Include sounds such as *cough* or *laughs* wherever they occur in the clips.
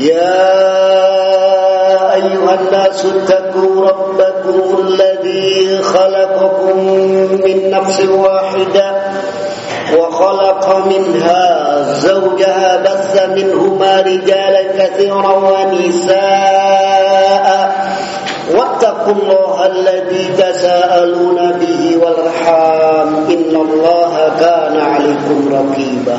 يا أيها الناس اتقوا ربكم الذي خلقكم من نفس واحدة وخلق منها زوجها بث منهما رجالا كثيرا ونساء. واتقوا الله الذي تساءلون به والرحام إن الله كان عليكم رقيبا.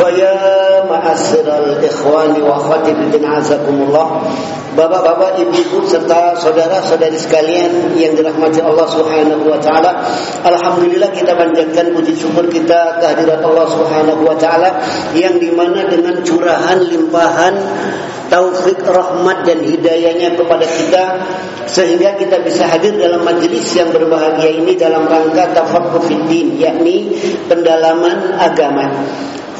Faya ma'asiral ikhwani wa khatibatin azakumullah Bapak-bapak, ibu-ibu serta saudara-saudari sekalian yang dirahmati Allah Subhanahu wa taala. Alhamdulillah kita panjatkan puji syukur kita kehadirat Allah Subhanahu wa taala yang di mana dengan curahan limpahan taufik rahmat dan hidayahnya kepada kita sehingga kita bisa hadir dalam majelis yang berbahagia ini dalam rangka tafakufiddin fiddin yakni pendalaman agama.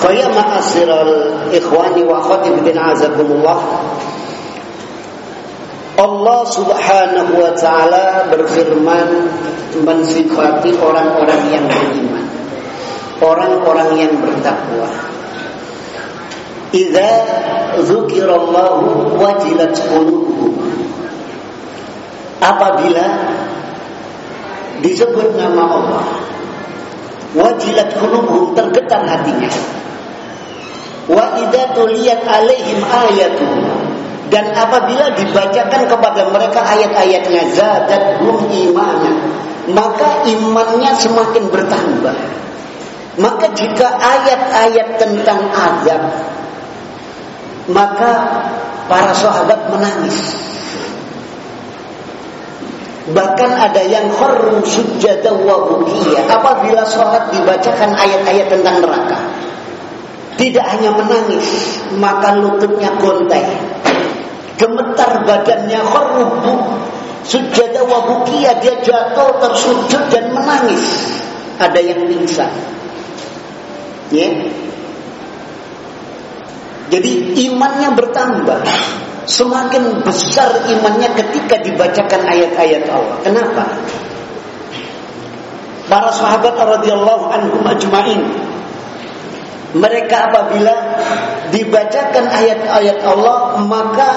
Faya ma'asiral ikhwani wa akhwati bidin azakumullah. Allah subhanahu wa ta'ala berfirman mensifati orang-orang yang beriman. Orang-orang yang bertakwa. Idza dzukirallahu wajilat qulubuhum. Apabila disebut nama Allah wajilat qulubuhum tergetar hatinya wa idza tuliyat alaihim ayatu. Dan apabila dibacakan kepada mereka ayat-ayatnya zadat hum imanan maka imannya semakin bertambah. Maka jika ayat-ayat tentang azab maka para sahabat menangis. Bahkan ada yang kharru sujada wa apabila salat dibacakan ayat-ayat tentang neraka. Tidak hanya menangis, maka lututnya gontai. Gemetar badannya kharrubu sujada wa dia jatuh tersujud dan menangis. Ada yang pingsan. Ya. Jadi imannya bertambah. Semakin besar imannya ketika dibacakan ayat-ayat Allah. Kenapa? Para sahabat radhiyallahu anhum ajmain mereka apabila dibacakan ayat-ayat Allah maka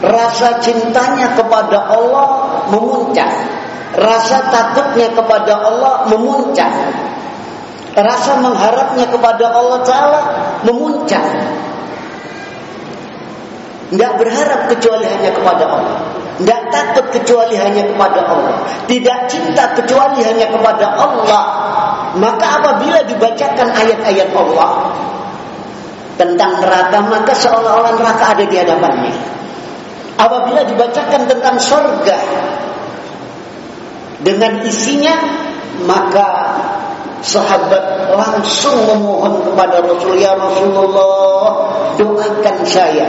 rasa cintanya kepada Allah memuncak rasa takutnya kepada Allah memuncak rasa mengharapnya kepada Allah Ta'ala memuncak tidak berharap kecuali hanya kepada Allah. Tidak takut kecuali hanya kepada Allah. Tidak cinta kecuali hanya kepada Allah. Maka apabila dibacakan ayat-ayat Allah tentang neraka, maka seolah-olah neraka ada di hadapannya. Apabila dibacakan tentang surga dengan isinya, maka sahabat langsung memohon kepada Rasul ya Rasulullah doakan saya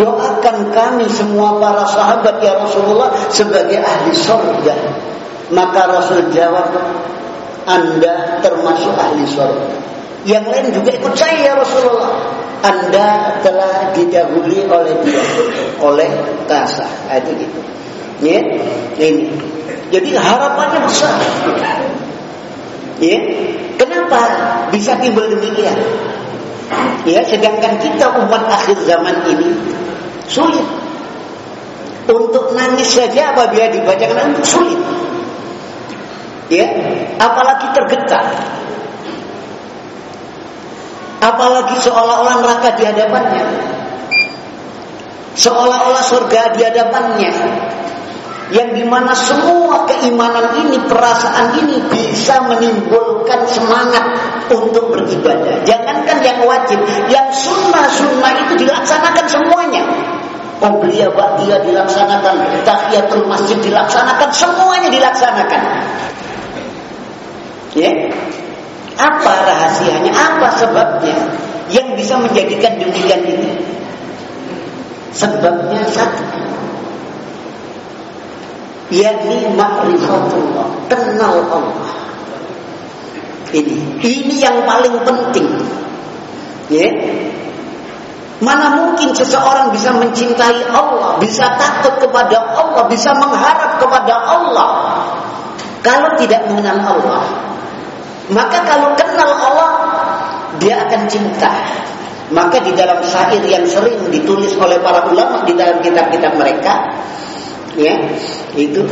Doakan kami semua para sahabat ya Rasulullah sebagai ahli surga. Maka Rasul jawab, Anda termasuk ahli surga. Yang lain juga ikut saya ya Rasulullah. Anda telah didahului oleh dia, oleh kasa. Nah, itu gitu. Ya, ini. Jadi harapannya besar. Ya, kenapa bisa timbul demikian? Ya, sedangkan kita umat akhir zaman ini sulit. Untuk nangis saja apabila dibacakan sulit. Ya, apalagi tergetar. Apalagi seolah-olah neraka di hadapannya. Seolah-olah surga di hadapannya. Yang di mana semua keimanan ini, perasaan ini bisa menimbulkan semangat untuk beribadah. Jangankan yang wajib, yang sunnah-sunnah itu dilaksanakan semuanya. Qobliyah dia dilaksanakan, tahiyatul masjid dilaksanakan, semuanya dilaksanakan. Ya. Apa rahasianya? Apa sebabnya yang bisa menjadikan demikian ini? Sebabnya satu. Yakni ma'rifatullah, kenal Allah. Ini, ini yang paling penting. Ya. Mana mungkin seseorang bisa mencintai Allah, bisa takut kepada Allah, bisa mengharap kepada Allah kalau tidak mengenal Allah. Maka kalau kenal Allah, dia akan cinta. Maka di dalam syair yang sering ditulis oleh para ulama di dalam kitab-kitab mereka, ya, itu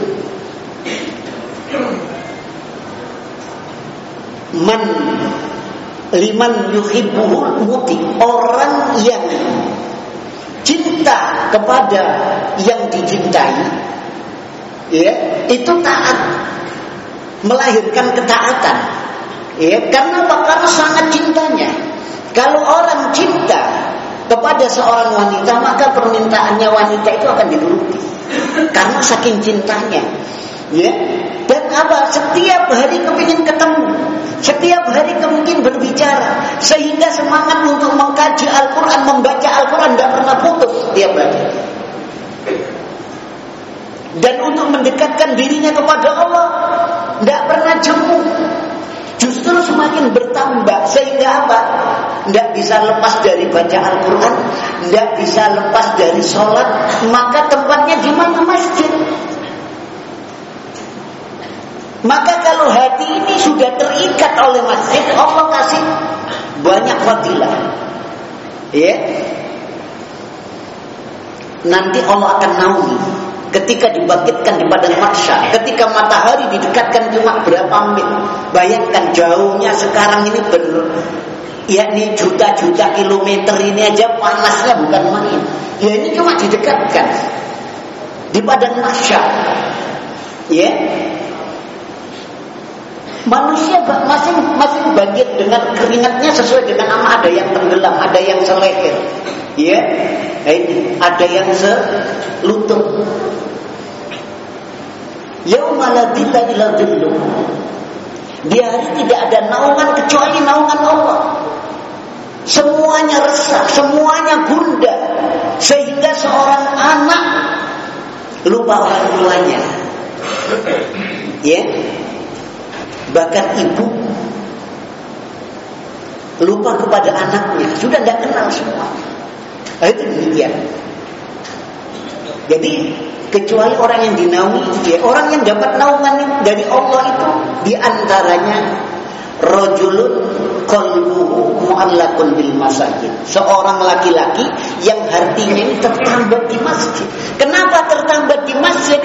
man liman yuhibbuhul muti orang yang cinta kepada yang dicintai ya itu taat melahirkan ketaatan ya karena apa? Sangat cintanya. Kalau orang cinta kepada seorang wanita maka permintaannya wanita itu akan dituruti karena saking cintanya. Ya. Dan apa? Setiap hari kepingin ketemu. Setiap hari kemungkin berbicara. Sehingga semangat untuk mengkaji Al-Quran, membaca Al-Quran tidak pernah putus setiap hari. Dan untuk mendekatkan dirinya kepada Allah tidak pernah jemu. Justru semakin bertambah sehingga apa? Tidak bisa lepas dari baca Al-Quran, tidak bisa lepas dari sholat, maka tempatnya di mana masjid. Maka kalau hati ini sudah terikat oleh masjid, Allah kasih banyak fadilah. Ya. Nanti Allah akan naungi ketika dibangkitkan di badan maksa, ketika matahari didekatkan cuma berapa mil. Bayangkan jauhnya sekarang ini ber yakni juta-juta kilometer ini aja panasnya bukan main. Ya ini cuma didekatkan di badan maksa. Ya, Manusia masih bangkit dengan keringatnya sesuai dengan nama ada yang tenggelam, ada yang seleher. Ya. Ada yang selutut. Yauma la dhilla illa dhillu. Di hari tidak ada naungan kecuali naungan Allah. Semuanya resah, semuanya bunda, sehingga seorang anak lupa orang tuanya. Ya, Bahkan ibu lupa kepada anaknya, sudah tidak kenal semua. Nah, itu demikian. Jadi kecuali orang yang dinaungi, ya, orang yang dapat naungan dari Allah itu di antaranya rojulun qalbuhu mu'allakun bil masajid. Seorang laki-laki yang hatinya tertambat di masjid. Kenapa tertambat di masjid?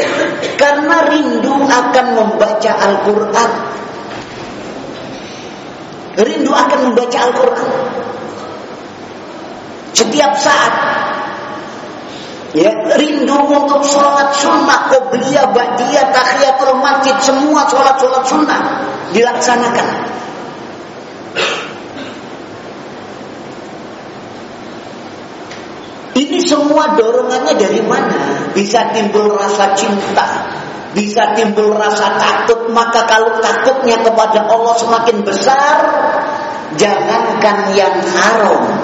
Karena rindu akan membaca Al-Qur'an rindu akan membaca Al-Quran setiap saat. Ya rindu untuk sholat sunnah qobliyah ba'diyah tahiyatul masjid semua sholat sholat sunnah dilaksanakan. Ini semua dorongannya dari mana? Bisa timbul rasa cinta bisa timbul rasa takut. Maka kalau takutnya kepada Allah semakin besar jangankan yang haram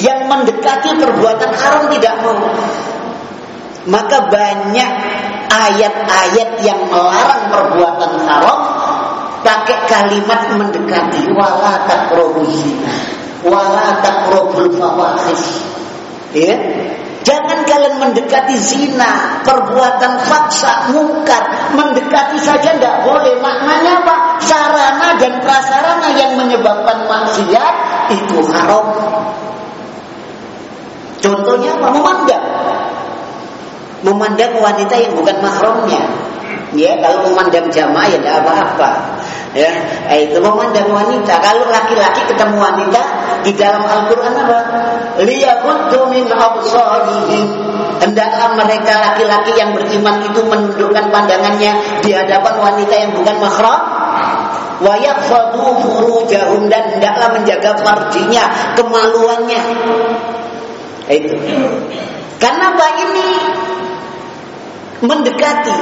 yang mendekati perbuatan haram tidak mau maka banyak ayat-ayat yang melarang perbuatan haram pakai kalimat mendekati wala taqrabuz zina wala taqrabul fawahish ya Jangan kalian mendekati zina, perbuatan faksa, mungkar. Mendekati saja tidak boleh. Maknanya apa? Sarana dan prasarana yang menyebabkan maksiat itu haram. Contohnya apa? Memandang. Memandang wanita yang bukan mahramnya. Ya, kalau memandang jamaah ya tidak apa-apa. Ya, eh, itu memandang wanita. Kalau laki-laki ketemu wanita di dalam Al-Qur'an apa? Liyaquddu min absarihim. Hendaklah mereka laki-laki yang beriman itu menundukkan pandangannya di hadapan wanita yang bukan mahram wa yaqfadu furujahum dan hendaklah menjaga farjinya, kemaluannya. Itu. Karena apa? Ini mendekati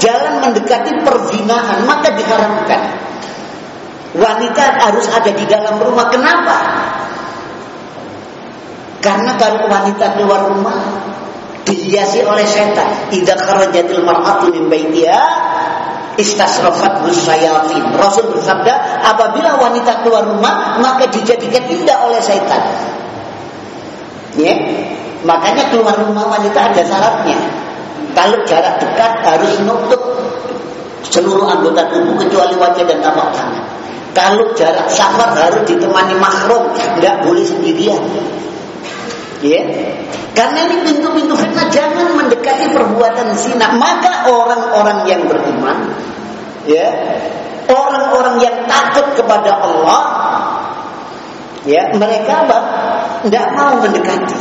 jalan mendekati perzinahan maka diharamkan wanita harus ada di dalam rumah. Kenapa? Karena kalau wanita keluar rumah dihiasi oleh setan. Idza kharajatil mar'atu min baitiha istasrafat musyayatin Rasul bersabda apabila wanita keluar rumah maka dijadikan indah oleh setan ya makanya keluar rumah wanita ada syaratnya kalau jarak dekat harus nutup seluruh anggota tubuh kecuali wajah dan tapak tangan. Kalau jarak safar harus ditemani makhluk, tidak boleh sendirian. Ya, karena ini pintu-pintu fitnah jangan mendekati perbuatan zina. Maka orang-orang yang beriman, ya, orang-orang yang takut kepada Allah, ya, mereka apa? Tidak mau mendekati.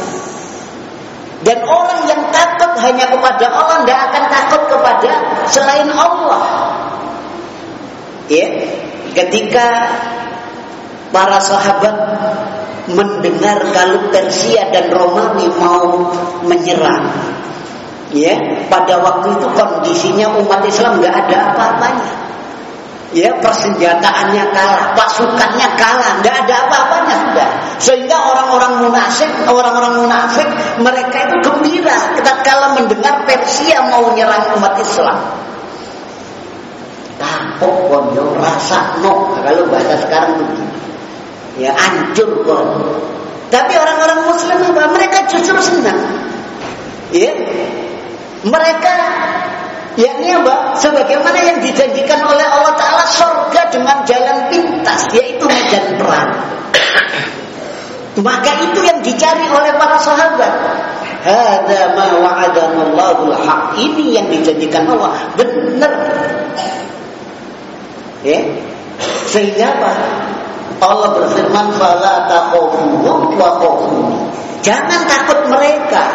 Dan orang yang takut hanya kepada Allah tidak akan takut kepada selain Allah. Ya, ketika para sahabat mendengar kalau Persia dan Romawi mau menyerang, ya, pada waktu itu kondisinya umat Islam nggak ada apa-apanya ya persenjataannya kalah, pasukannya kalah, tidak ada apa-apanya sudah. Sehingga orang-orang munafik, orang-orang munafik mereka itu gembira kala mendengar Persia mau menyerang umat Islam. Tapok konyo rasa no kalau bahasa sekarang begitu. Ya hancur kon. Tapi orang-orang Muslim apa? Mereka justru senang. Ya, mereka yakni apa? Sebagaimana yang dijanjikan oleh Allah Ta'ala surga dengan jalan pintas yaitu medan perang. Maka itu yang dicari oleh para sahabat. Hada ma wa'adanallahu haq. Ini yang dijanjikan Allah benar. Ya. Sehingga apa? Allah berfirman fala takhafuhum wa khafuni. Jangan takut mereka,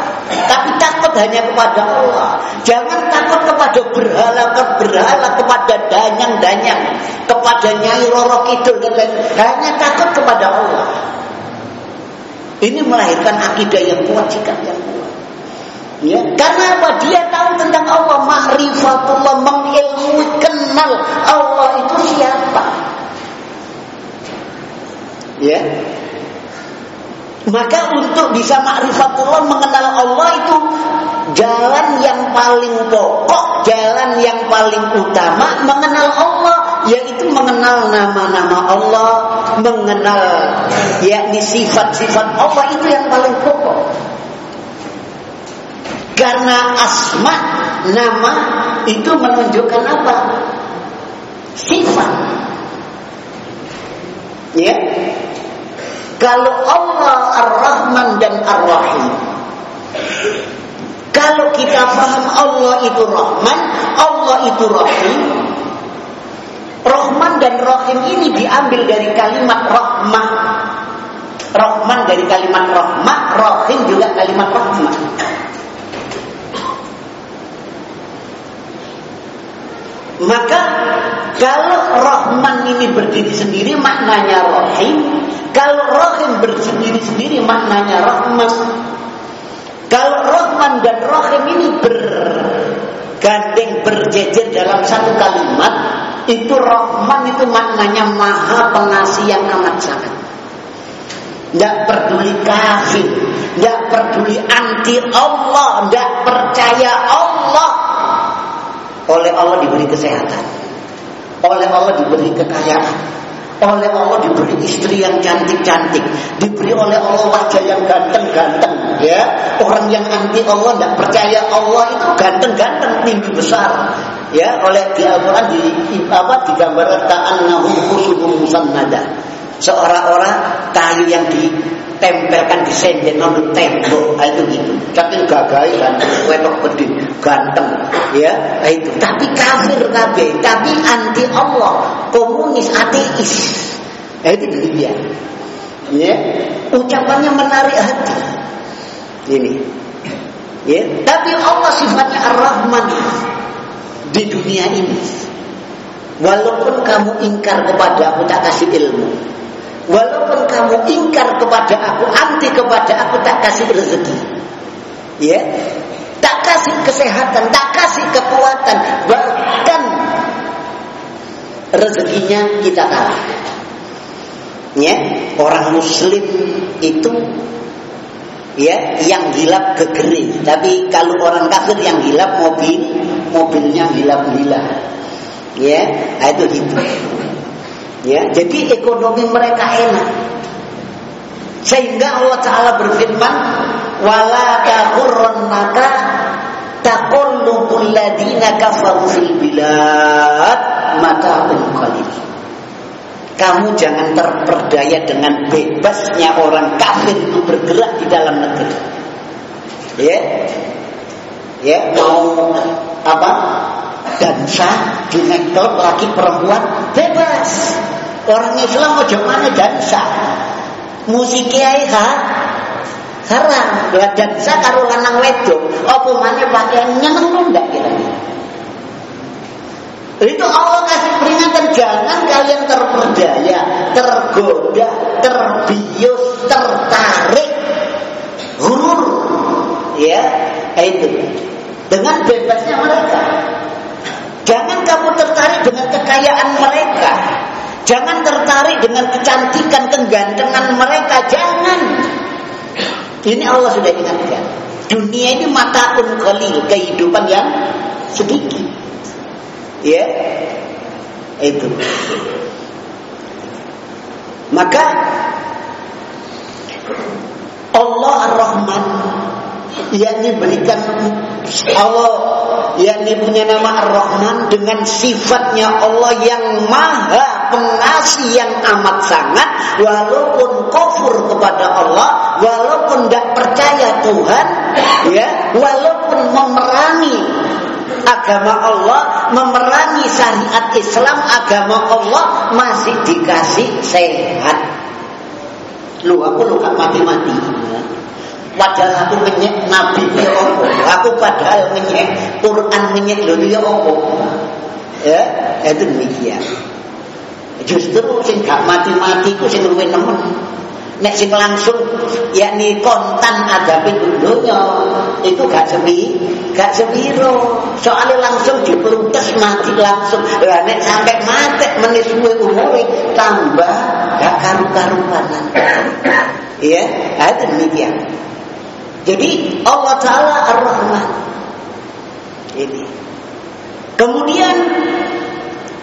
tapi takut hanya kepada Allah. Jangan takut kepada berhala berhala kepada danyang-danyang, kepada nyai roro kidul dan lain. Hanya takut kepada Allah. Ini melahirkan akidah yang kuat, sikap yang kuat. Ya, karena apa? Dia tahu tentang Allah, ma'rifatullah, mengilmui, kenal Allah itu siapa. Ya, maka untuk bisa ma'rifatullah mengenal Allah itu jalan yang paling pokok, jalan yang paling utama mengenal Allah yaitu mengenal nama-nama Allah, mengenal yakni sifat-sifat Allah itu yang paling pokok. Karena asma nama itu menunjukkan apa? Sifat. Ya, kalau Allah Ar-Rahman dan Ar-Rahim. Kalau kita paham Allah itu Rahman Allah itu Rahim Rahman dan Rahim ini diambil dari kalimat Rahmah. Rahman dari kalimat Rahmah Rahim juga kalimat Rahmah. Maka kalau Rahman ini berdiri sendiri maknanya Rahim. Kalau Rahim berdiri sendiri maknanya Rahman. Kalau Rahman dan Rahim ini bergandeng berjejer dalam satu kalimat Itu Rahman itu maknanya maha pengasih yang amat sangat. Tidak peduli kafir Tidak peduli anti Allah Tidak percaya Allah. Oleh Allah diberi kesehatan, oleh Allah diberi kekayaan, oleh Allah diberi istri yang cantik-cantik, diberi oleh Allah wajah yang ganteng-ganteng, ya. Orang yang anti Allah tidak percaya Allah itu ganteng-ganteng, tinggi besar, ya. Oleh di Al-Quran di apa digambarkan ta'annahum khusubun musannada. Seorang-orang kayu yang di tempelkan di senden non tembok. Itu gitu tapi gagai kan wedok gede ganteng ya. Itu. Tapi kafir kabeh tapi anti Allah. Komunis ateis. Itu dia. Ya. Ucapannya menarik hati. Ini. Ya. Tapi Allah sifatnya ar-Rahman di dunia ini. Walaupun kamu ingkar kepada aku tak kasih ilmu Walaupun kamu ingkar kepada aku, anti kepada aku, tak kasih rezeki. Ya, tak kasih kesehatan, tak kasih kekuatan, bahkan rezekinya kita kalah. Ya, orang muslim itu ya yang hilap kegeri, tapi kalau orang kafir yang hilap mobil, mobilnya hilap-hilap. Ya, itu gitu. Ya, jadi ekonomi mereka enak. Sehingga Allah Taala berfirman, "Wala taghurrannaka taqallubul ladina kafaru fil bilad mata'un qalil." Kamu jangan terperdaya dengan bebasnya orang kafir itu bergerak di dalam negeri. Ya. Ya, mau apa? Dansa dinektot laki perempuan bebas Orang Islam mau mana dansa. Musik kiai ha? Haram. Lah dansa karo lanang wedok. Apa mana pakaian nyeneng ndak kira-kira. Itu Allah kasih peringatan jangan kalian terperdaya, tergoda, terbius, tertarik, hurur, ya itu dengan bebasnya mereka. Jangan kamu tertarik dengan kekayaan mereka. Jangan tertarik dengan kecantikan, kegantengan mereka. Jangan. Ini Allah sudah ingatkan. Dunia ini mataun qalil, kehidupan yang sedikit. Ya. Itu. Maka Allah Ar-Rahman yakni berikan Allah yakni punya nama Ar-Rahman dengan sifatnya Allah yang maha pengasih yang amat sangat. Walaupun kufur kepada Allah walaupun tidak percaya Tuhan ya walaupun memerangi agama Allah memerangi syariat Islam agama Allah masih dikasih sehat. Lu aku lu mati-mati Padahal aku ngenyek Nabi ya apa? Aku padahal ngenyek Quran ngenyek lho ya apa? Ya, itu demikian. Justru sing gak mati-mati ku sing luwih nemen. Nek sing langsung yakni kontan adapi dunia itu gak sepi, gak sepiro. Soalnya langsung dipelutes mati langsung. Lah nek sampai mati menis umure tambah gak karu-karuan. Iya, itu demikian. Jadi Allah Ta'ala Ar-Rahman. Ini. Kemudian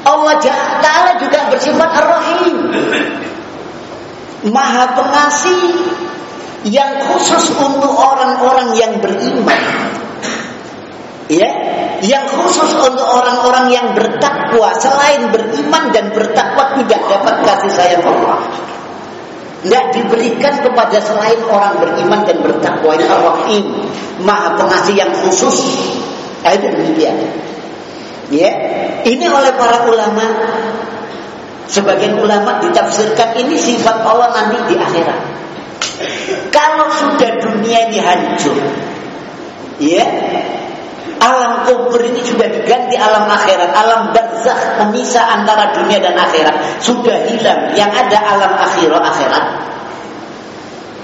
Allah Ta'ala juga bersifat Ar-Rahim. Maha pengasih Yang khusus untuk orang-orang yang beriman. Ya, yang khusus untuk orang-orang yang bertakwa. Selain beriman dan bertakwa tidak dapat kasih sayang Allah tidak diberikan kepada selain orang beriman dan bertakwa. Ini Ar-Rahim Maha pengasih yang khusus. Itu demikian. Ya, ini oleh para ulama. Sebagian ulama ditafsirkan ini sifat Allah nanti di akhirat. Kalau sudah dunia ini hancur Ya Alam kubur ini sudah diganti alam akhirat. Alam barzakh pemisah antara dunia dan akhirat. Sudah hilang. Yang ada alam akhirat akhirat.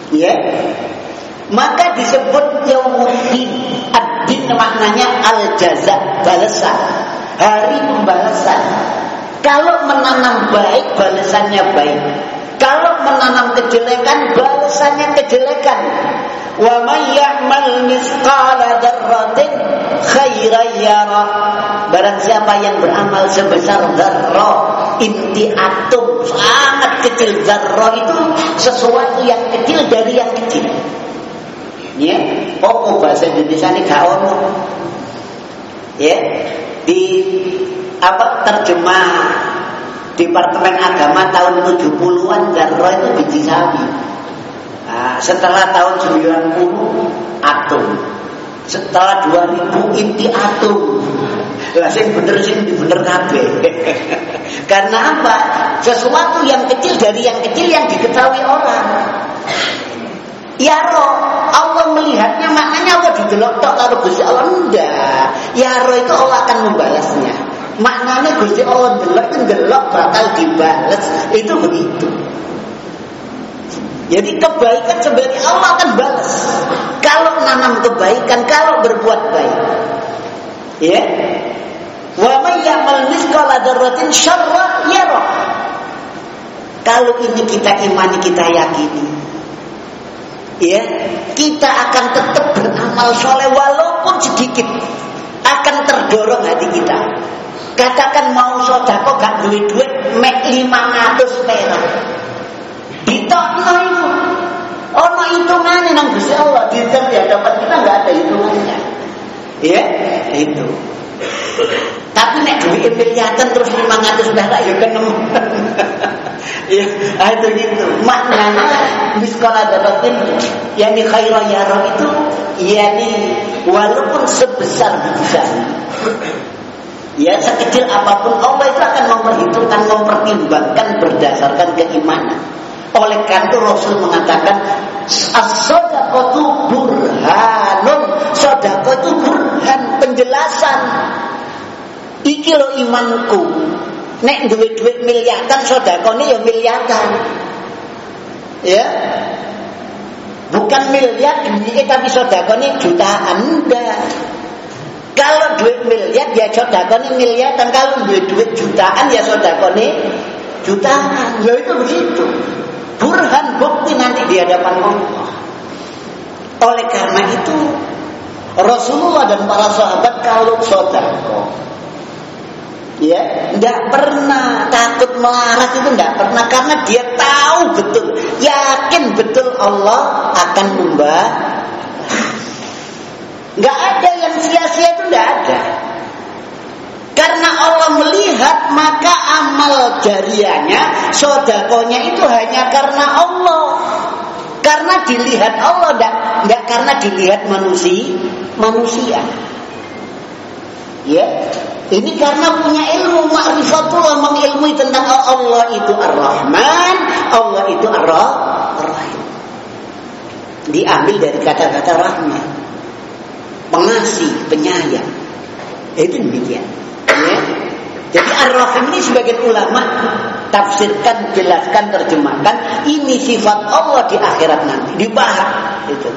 Ya. Maka disebut Yaumuddin Ad-din maknanya al-jaza Balasan. Hari pembalasan. Kalau menanam baik balasannya baik Kalau menanam kejelekan balasannya kejelekan. Wa may ya'mal mithqala dzarratin khairan yara. Barang siapa yang beramal sebesar dzarrah, inti atom sangat kecil dzarrah itu sesuatu yang kecil dari yang kecil. Ya, oh, bahasa Indonesia ini gak ono. Ya, di apa terjemah Departemen Agama tahun 70-an Darroh itu biji sapi. Nah, setelah tahun 90 atom. Setelah 2000 inti atom. Lah sing bener sing bener kabeh. *laughs* Karena apa? Sesuatu yang kecil dari yang kecil yang diketahui orang. Ya roh, Allah melihatnya maknanya Allah didelok tok karo Gusti Allah enggak. Ya roh itu Allah akan membalasnya. Maknanya Gusti Allah delok itu delok bakal dibalas. Itu begitu. Jadi kebaikan sebenarnya Allah akan balas. Kalau nanam kebaikan, kalau berbuat baik. Ya. Wa may ya'mal mithqala dzarratin syarra. Kalau ini kita imani, kita yakini. Ya, kita akan tetap beramal soleh walaupun sedikit akan terdorong hati kita Katakan mau sodako gak duit duit mek 500 perak. Ditokno itu. Ono hitungannya nang Gusti Allah di hadapan kita nggak ada hitungannya. Ya, itu. Tapi nek duit miliaran terus 500 perak ya kan *laughs* Ya, itu gitu. Maknanya miskola dapatin yani khairah yara itu yani walaupun sebesar bisa Ya sekecil apa pun Allah itu akan memperhitungkan, mempertimbangkan berdasarkan keimanan. Oleh karena itu Rasul mengatakan As-sodaqatu burhanun. Sodaqah itu burhan Penjelasan. Iki lo imanku. Nek duit-duit miliatan Sodaqah ini ya miliatan Ya. Bukan miliar Tapi sodaqah ini jutaan Enggak kalau duit miliar ya sodakoni miliar dan kalau duit duit jutaan ya sodakoni jutaan. Ya itu begitu. Burhan bukti nanti di hadapan Allah. Oleh karena itu Rasulullah dan para sahabat kalau sodako ya tidak pernah takut melarat itu tidak pernah karena dia tahu betul yakin betul Allah akan membalas Nggak ada sia-sia itu nggak ada. Karena Allah melihat maka amal jariahnya, sodakonya itu hanya karena Allah. Karena dilihat Allah, enggak karena dilihat manusia, manusia. Ya, ini karena punya ilmu ma'rifatullah mengilmui tentang Allah itu Ar-Rahman, Allah itu Ar-Rahim. Diambil dari kata-kata rahmat pengasih, penyayang. Itu demikian. Ya. Jadi Ar-Rahim ini sebagian ulama tafsirkan, jelaskan, terjemahkan ini sifat Allah di akhirat nanti dibahas itu.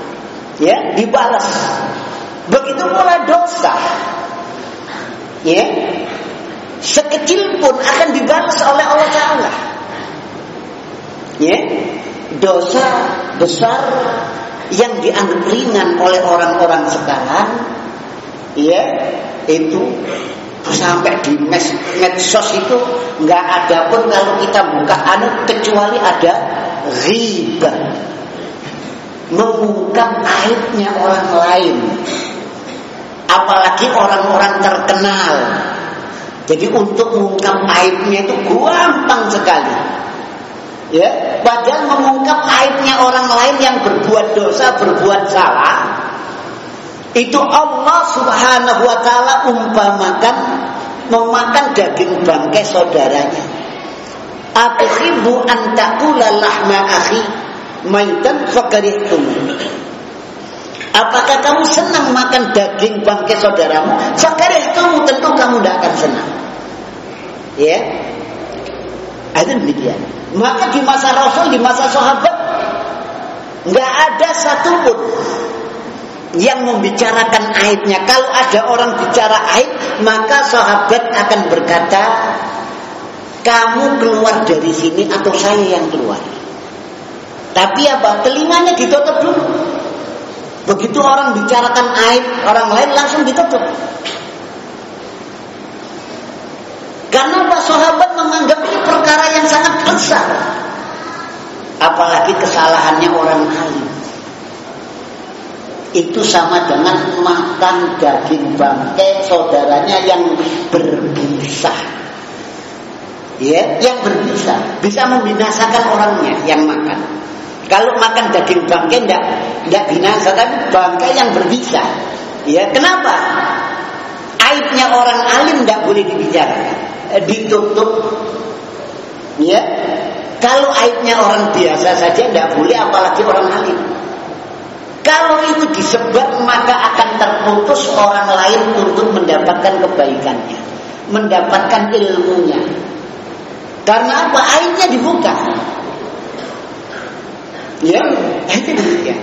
Ya, dibalas. Begitu pula dosa. Ya. Sekecil pun akan dibalas oleh Allah Taala. Ya. Dosa besar yang dianggap ringan oleh orang-orang sekarang ya itu sampai di mes, medsos itu nggak ada pun kalau kita buka anu kecuali ada riba. Mengungkap aibnya orang lain. Apalagi orang-orang terkenal. Jadi untuk mengungkap aibnya itu gampang sekali ya padahal mengungkap aibnya orang lain yang berbuat dosa berbuat salah itu Allah subhanahu wa ta'ala umpamakan memakan daging bangkai saudaranya Atuhibu an ta'kula lahma akhi maitan fakarihtum Apakah kamu senang makan daging bangkai saudaramu? Fakarihtum tentu kamu tidak akan senang. Ya. Itu demikian. Maka di masa Rasul, di masa sahabat nggak ada satupun yang membicarakan aibnya. Kalau ada orang bicara aib, maka sahabat akan berkata, kamu keluar dari sini atau saya yang keluar. Tapi apa? Telinganya ditutup dulu. Begitu orang bicarakan aib orang lain langsung ditutup. Karena apa? Sahabat menganggap ini perkara yang sangat besar. Apalagi kesalahannya orang lain. Itu sama dengan makan daging bangkai saudaranya yang berbisa. Ya, yang berbisa bisa membinasakan orangnya yang makan. Kalau makan daging bangkai tidak tidak binasa, tapi bangkai yang berbisa. Ya, kenapa? Aibnya orang alim tidak boleh dibicarakan, ditutup. Ya, kalau aibnya orang biasa saja tidak boleh, apalagi orang alim. Kalau itu disebar maka akan terputus orang lain untuk mendapatkan kebaikannya, mendapatkan ilmunya. Karena apa? Aibnya dibuka. Ya, itu. Ini.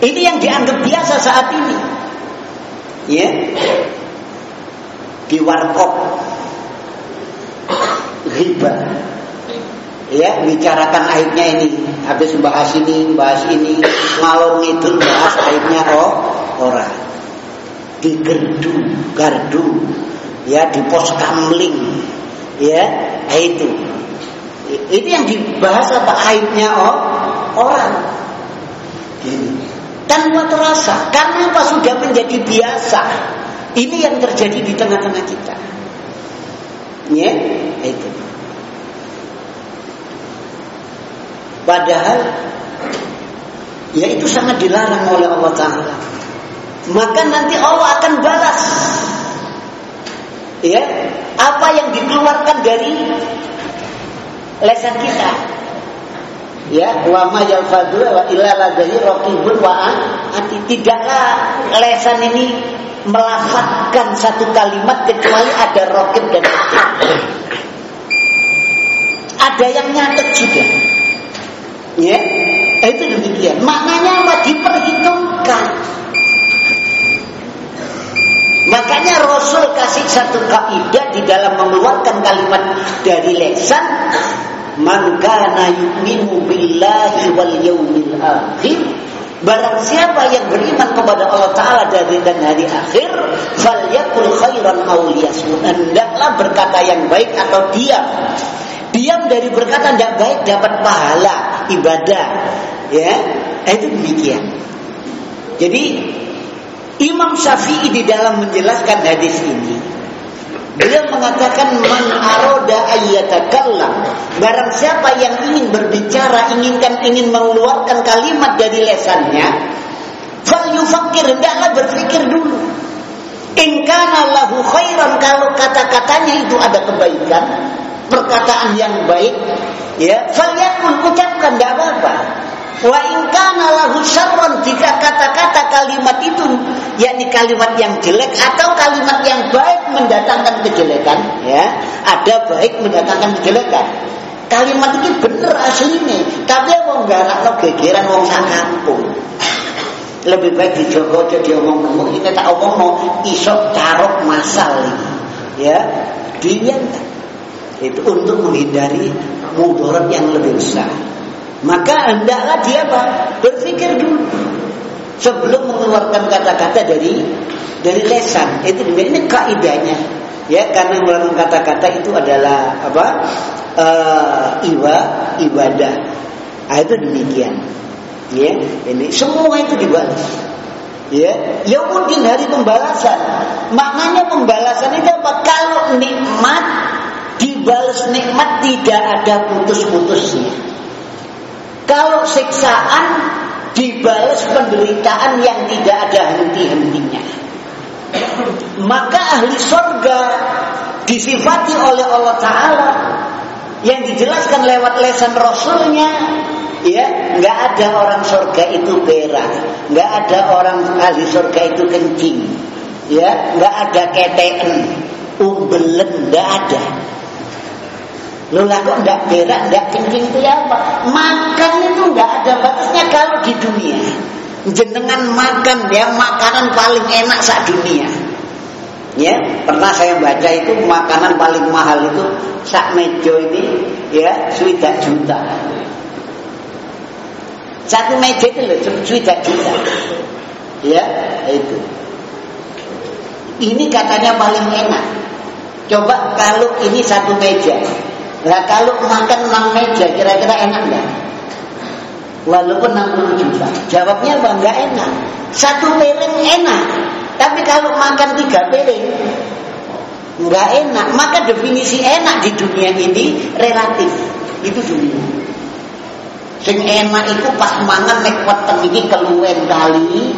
ini yang dianggap biasa saat ini. Ya. Di warkop riba. Ya, bicarakan aibnya ini. Habis bahas ini, bahas ini, ngalor ngidul bahas aibnya oh, orang. Di gerdu, gardu, ya di pos kamling, ya, itu ini yang dibahas apa aibnya oh, orang. Ini. Tanpa terasa, karena apa sudah menjadi biasa. Ini yang terjadi di tengah-tengah kita. Ya, itu. Padahal ya itu sangat dilarang oleh Allah Taala. Maka nanti Allah akan balas ya apa yang dikeluarkan dari lesan kita. Ya, wa ma yalfadhu wa illa ladaihi raqibun wa ati. Tidaklah lesan ini melafazkan satu kalimat kecuali ada rokib dan atid. Ada yang nyatet juga. Ya, itu demikian. Maknanya apa? Diperhitungkan. Makanya Rasul kasih satu kaidah di dalam mengeluarkan kalimat dari lesan Man kana yu'minu billahi wal yawmil akhir. Barang siapa yang beriman kepada Allah Ta'ala dari dan hari akhir Falyakul khairan awliyasmu Hendaklah berkata yang baik atau diam. Diam dari berkata tidak baik dapat pahala ibadah. Ya, itu demikian. Jadi Imam Syafi'i di dalam menjelaskan hadis ini Beliau mengatakan man aroda ayyatakallam Barang siapa yang ingin berbicara Inginkan ingin mengeluarkan kalimat dari lesannya Fal yufakir Hendaklah berpikir dulu. Ingkana lahu khairan Kalau kata-katanya itu ada kebaikan Perkataan yang baik Ya, fal yakul ucapkan tidak apa-apa Wa ingkana lahu syarron jika kata-kata kalimat itu yakni kalimat yang jelek atau kalimat yang baik mendatangkan kejelekan ya ada baik mendatangkan kejelekan. Kalimat ini bener aslinya tapi wong garak no gegeran wong sak kampung. Lebih baik dijogo aja dia omong ini tak omong mau isok carok masal ya dia itu untuk menghindari mudarat yang lebih besar maka hendaklah dia apa? Berpikir dulu sebelum mengeluarkan kata-kata dari dari lesan. Itu ini kaidahnya. Ya, karena mengeluarkan kata-kata itu adalah apa? Uh, iwa ibadah. Ah, itu demikian. Ya, ini semua itu dibalas. Ya, ya mungkin hari pembalasan. Maknanya pembalasan itu apa? Kalau nikmat dibalas nikmat tidak ada putus-putusnya. Kalau siksaan dibalas penderitaan yang tidak ada henti-hentinya. Maka ahli surga disifati oleh Allah Ta'ala yang dijelaskan lewat lesan Rasulnya ya nggak ada orang surga itu berak nggak ada orang ahli surga itu kencing ya nggak ada keten umbelen nggak ada Lah kok berak, enggak kencing itu ya apa? Makan itu enggak ada batasnya kalau di dunia. Jenengan makan ya makanan paling enak saat dunia. Ya, pernah saya baca itu makanan paling mahal itu sak mejo ini ya sudah juta. Satu meja itu loh sudah juta. Ya, itu. Ini katanya paling enak. Coba kalau ini satu meja. Nah kalau makan enam meja kira-kira enak nggak? Walaupun 60 juta. Jawabnya apa? Enggak enak. Satu piring enak. Tapi kalau makan tiga piring nggak enak. Maka definisi enak di dunia ini relatif. Itu dunia. Sing enak itu pas mangan nek weteng iki keluwen kali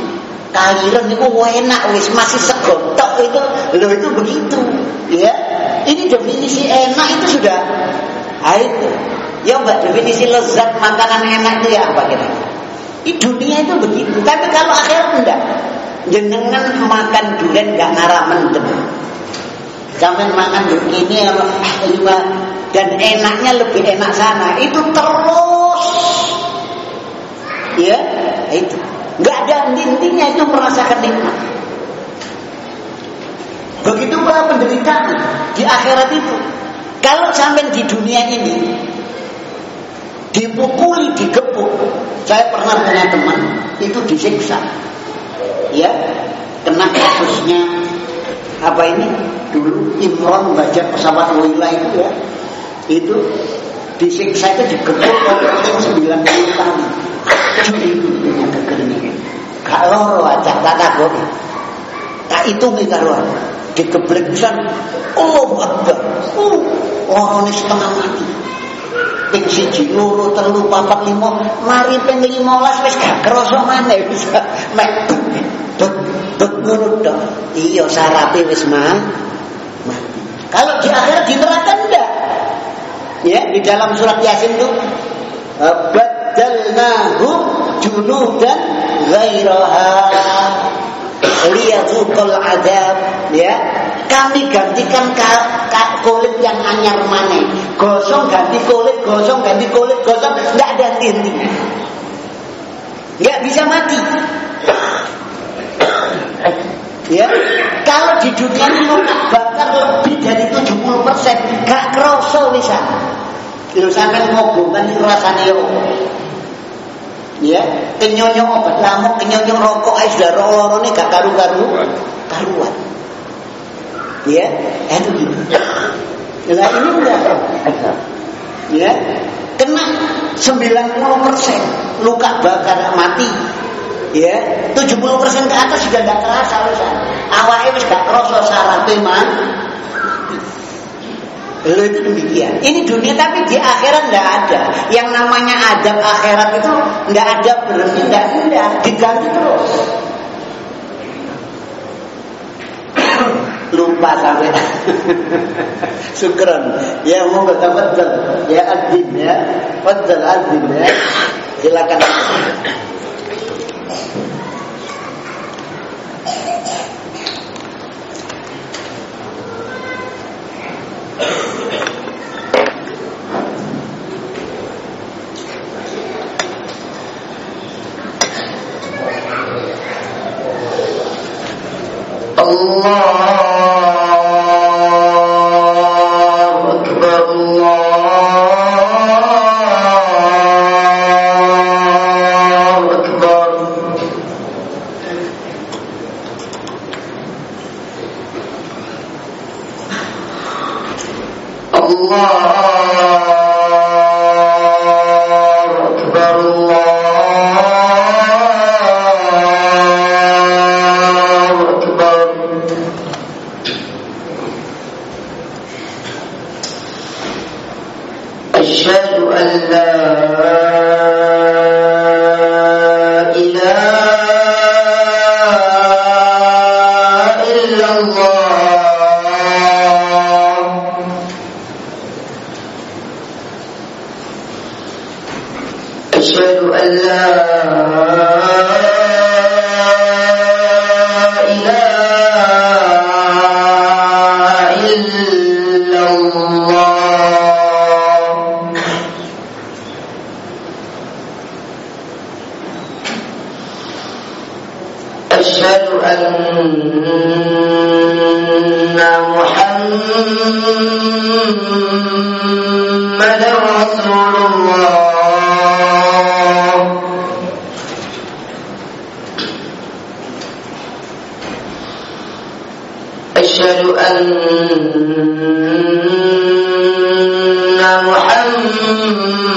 kaliren itu enak wis masih segotok itu. Lo itu begitu ya. Ini definisi enak itu sudah ah, itu ya mbak definisi lezat makanan enak itu ya apa kira di dunia itu begitu. Tapi kalau akhirat enggak. Jenengan makan durian gak ngarah mendem. Sampai makan begini lima dan enaknya lebih enak sana. Itu terus. Ya itu nggak ada intinya itu merasakan nikmat. Begitu pula penderitaan di akhirat itu. Kalau sampai di dunia ini dipukuli, digepuk. Saya pernah punya teman itu disiksa. Ya kena kasusnya apa ini? Dulu Imron baca pesawat Wila itu ya. Itu disiksa itu digepuk oleh 90 kali itu punya kekeringan gak loro aja tak takut. Tak itu nih karo digeblek pisan. Oh akbar. Oh lorone setengah mati. Ping siji loro telu papat lima mari ping 15 wis gak krasa maneh bisa. Mek bet bet ngono tok iya sarape wis mati. Kalau di akhirat di neraka enggak ya di dalam surat yasin itu badalnahum junudan ghairaha. Liyadzuqal adab ya. Kami gantikan ka, ka, kulit yang anyar mana gosong ganti kulit gosong ganti kulit gosong. Nggak ada intinya nggak bisa mati. Ya. Kalau di dunia ini bakar lebih dari 70 persen. Gak kroso bisa Lu sampai ngobrolkan itu rasanya. Ya, kenyonyo obat lamuk, kenyonyo rokok aja sudah loro nih gak karu-karu karuan. Ya, itu gitu. Nah ini enggak. Ya, kena 90 persen luka bakar mati. Ya, 70 persen ke atas sudah tidak terasa. Awalnya wis gak kerasa syaratnya mah Lalu itu demikian. Ini dunia tapi di akhirat tidak ada. Yang namanya adab akhirat itu tidak ada berhenti, tidak ada, diganti terus. *coughs* Lupa sampai *coughs* Syukran Ya mau bertafadzal Ya adin ya Fadzal adin ya Silakan Mm-hmm.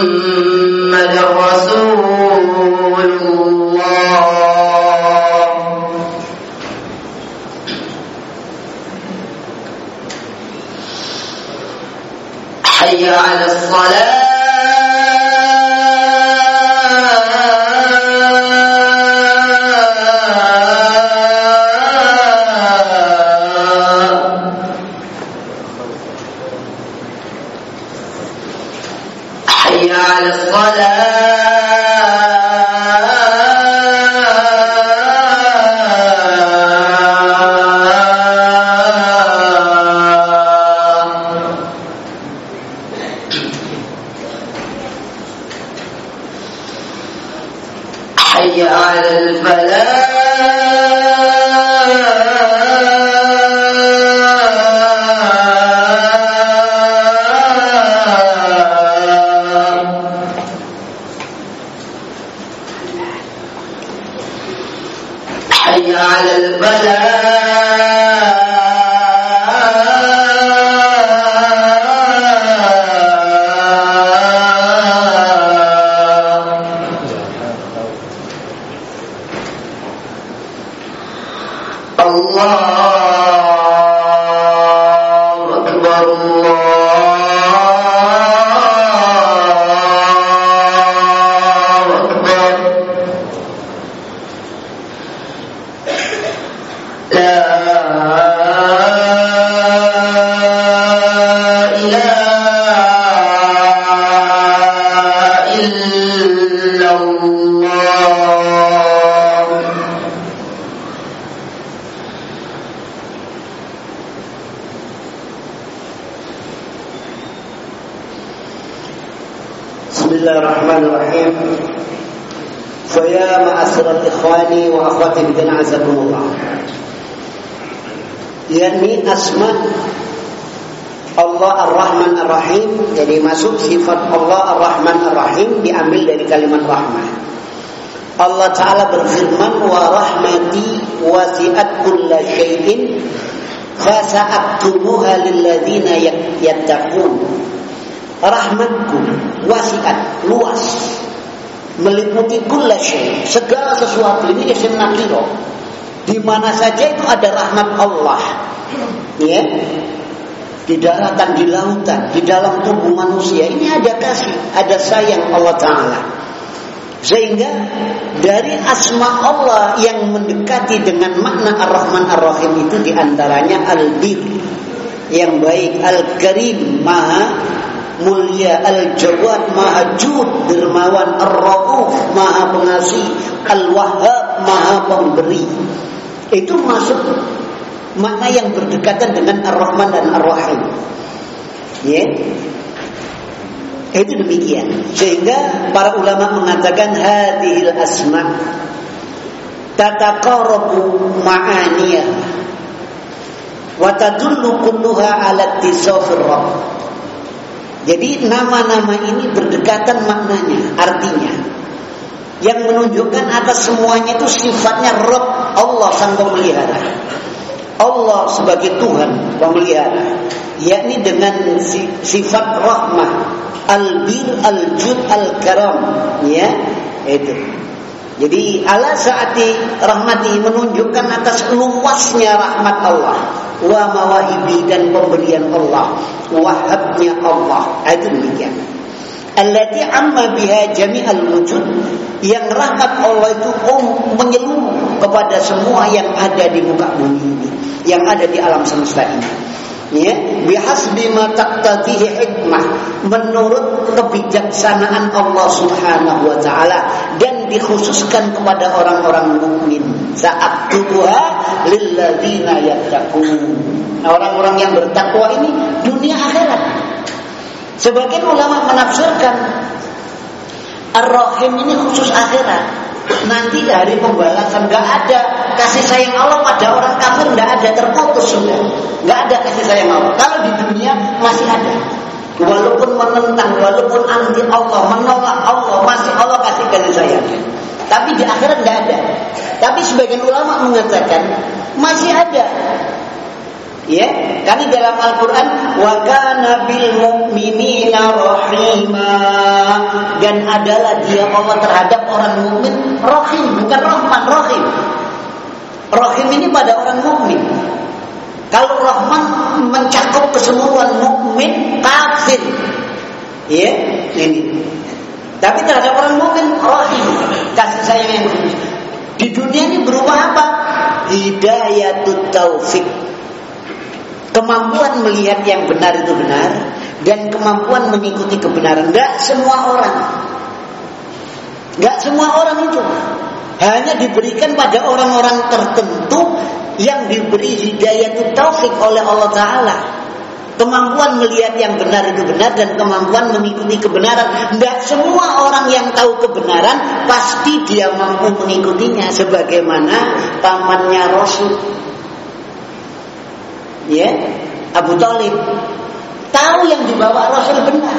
Bismillahirrahmanirrahim. Saya ma'asyiral ikhwani wa akhwati fillah azakumullah. Yakni asma Allah Ar-Rahman Ar-Rahim Jadi masuk sifat Allah Ar-Rahman Ar-Rahim Diambil dari kalimat rahmah Allah Ta'ala berfirman Wa rahmati wasiat kulla syai'in Fasa'aktumuha lilladina yattaqun rahmatku wasiat luas meliputi kulla segala sesuatu ini isim nakiro di mana saja itu ada rahmat Allah. Ya. Di daratan di lautan di dalam tubuh manusia ini ada kasih ada sayang Allah taala. Sehingga dari asma Allah yang mendekati dengan makna Ar-Rahman Ar-Rahim itu di antaranya Al-Bir yang baik Al-Karim Maha mulia Al-Jawad Maha Jud Dermawan Ar-Rauf Maha Pengasih Al-Wahhab Maha Pemberi. Itu masuk makna yang berdekatan dengan Ar-Rahman dan Ar-Rahim. Ya. Itu demikian. Sehingga para ulama mengatakan hadhil asma tataqarabu ma'aniyah wa tadullu kulluha ala ittisafir rabb jadi nama-nama ini berdekatan maknanya, artinya yang menunjukkan atas semuanya itu sifatnya Rabb Allah sang pemelihara. Allah sebagai Tuhan pemelihara, yakni dengan sifat rahmah, al-bir, al-jud, al-karam, ya, itu. Jadi ala saati rahmati menunjukkan atas luasnya rahmat Allah. Wa mawahibi dan pemberian Allah. Wahabnya Allah. Itu demikian. Allati amma biha jami'al wujud. Yang rahmat Allah itu um, menyeluruh kepada semua yang ada di muka bumi ini. Yang ada di alam semesta ini ya bihasbi ma taqtadihi hikmah. Menurut kebijaksanaan Allah Subhanahu wa taala dan dikhususkan kepada orang-orang mukmin. Saat tubuha lilladzina yattaqun orang-orang yang bertakwa ini dunia akhirat. Sebagian ulama menafsirkan Ar-Rahim ini khusus akhirat Nanti dari pembalasan nggak ada kasih sayang Allah pada orang kafir nggak ada terputus sudah. Nggak ada kasih sayang Allah. Kalau di dunia masih ada. Walaupun menentang, walaupun anti Allah, menolak Allah, masih Allah kasih kasih sayang. Tapi di akhirat nggak ada. Tapi sebagian ulama mengatakan masih ada. Ya, karena dalam Al-Qur'an wa kana bil mu'minina rahima dan adalah dia Allah terhadap orang mukmin rahim, bukan rahman, rahim. Rahim ini pada orang mukmin. Kalau rahman mencakup keseluruhan mukmin kafir. Ya, ini. Tapi terhadap orang mukmin rahim, kasih sayang yang. Di dunia ini berupa apa? Hidayatut taufik Kemampuan melihat yang benar itu benar dan kemampuan mengikuti kebenaran. Enggak semua orang. Enggak semua orang itu. Hanya diberikan pada orang-orang tertentu yang diberi hidayah itu taufik oleh Allah Ta'ala. Kemampuan melihat yang benar itu benar dan kemampuan mengikuti kebenaran. Tidak semua orang yang tahu kebenaran pasti dia mampu mengikutinya sebagaimana pamannya Rasul ya. Abu Talib. Tahu yang dibawa Rasul benar.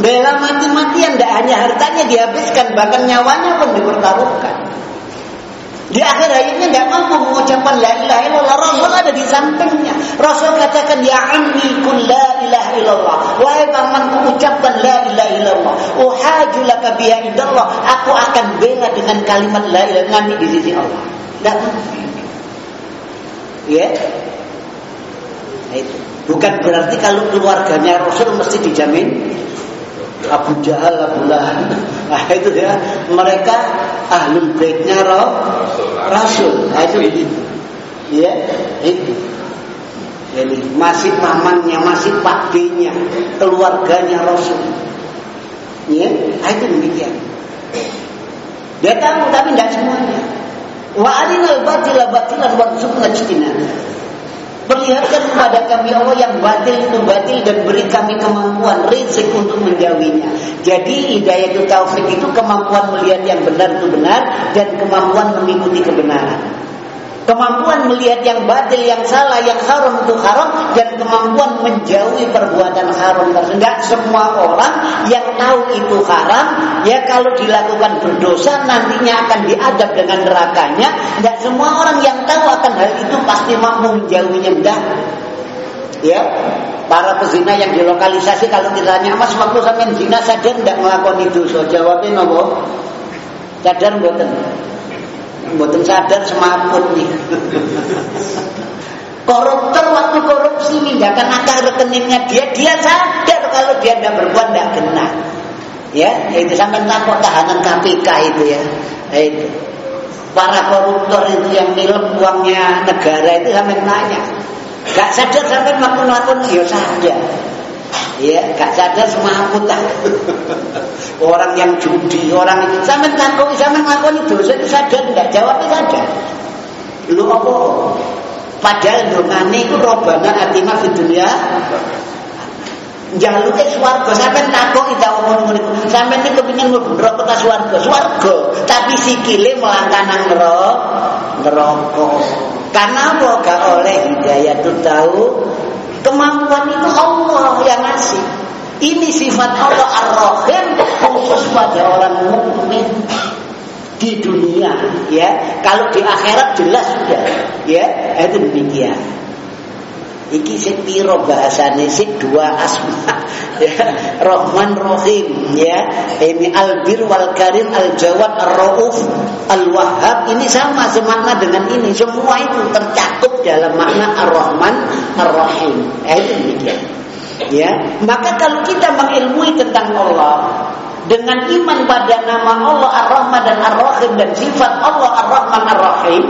Bela mati-matian tidak hanya hartanya dihabiskan bahkan nyawanya pun dipertaruhkan. Di akhir hayatnya tidak mampu mengucapkan la ilaha illallah. Rasul ada di sampingnya. Rasul katakan ya ammi kun la ilaha illallah. Wahai pamanku ucapkan la ilaha illallah. Uhaju laka biha indallah. Aku akan bela dengan kalimat la ilaha nanti di sisi Allah. Tidak mungkin. Ya. Nah, itu. Bukan berarti kalau keluarganya Rasul mesti dijamin Abu Jahal, Abu Lahab. Nah itu ya, mereka ahlul baitnya roh Rasul. Nah, itu ya, itu. Jadi masih pamannya, masih pakdinya, keluarganya Rasul. Ya, nah, itu demikian. Dia tahu tapi tidak semuanya. Wa arinal batila batilan warzuqna ijtinaba. Perlihatkan kepada kami Allah yang batil itu batil dan beri kami kemampuan rizik untuk menjauhinya. Jadi hidayah itu taufik itu kemampuan melihat yang benar itu benar dan kemampuan mengikuti kebenaran. Kemampuan melihat yang batil, yang salah, yang haram itu haram dan kemampuan menjauhi perbuatan haram tersebut. Tidak semua orang yang tahu itu haram, ya kalau dilakukan berdosa nantinya akan diadab dengan nerakanya. Tidak semua orang yang tahu akan hal itu pasti mampu menjauhinya. Tidak. Ya, para pezina yang dilokalisasi kalau ditanya mas waktu sampai zina sadar tidak melakukan itu so jawabnya nopo sadar buatan Mboten sadar semaput nih. Koruptor waktu korupsi mindahkan akar rekeningnya dia, dia sadar kalau dia tidak berbuat tidak kena. Ya, itu sampai takut tahanan KPK itu ya. Itu. Para koruptor itu yang nilem uangnya negara itu sampai nanya. Gak sadar sampai waktu melakukan ya sadar. Ya, gak sadar semaput lah. orang yang judi, orang itu sampai takut, sampai ngakoni dosa itu sadar enggak jawabnya sadar. Lu apa? Padahal dongane itu robana atina di dunia Jaluke swarga sampean takok ida omong ngono niku. Sampeyan iki kepengin mlebu neraka swarga, swarga, tapi sikile melangkah nang neraka. Karena apa gak oleh hidayah itu tahu Kemampuan itu Allah yang ngasih. Ini sifat Allah Ar-Rahim khusus pada orang mukmin di dunia ya. Kalau di akhirat jelas sudah ya. Itu demikian. Iki sing piro bahasane sik dua asma *laughs* ya. Rahman Rahim ya. Ini Al-Bir wal Karim Al-Jawad Ar-Rauf Al-Wahhab ini sama semakna dengan ini. Semua itu tercakup dalam makna Ar-Rahman Ar-Rahim. Eh, itu demikian. Ya, maka kalau kita mengilmui tentang Allah dengan iman pada nama Allah Ar-Rahman dan Ar-Rahim dan sifat Allah Ar-Rahman Ar-Rahim,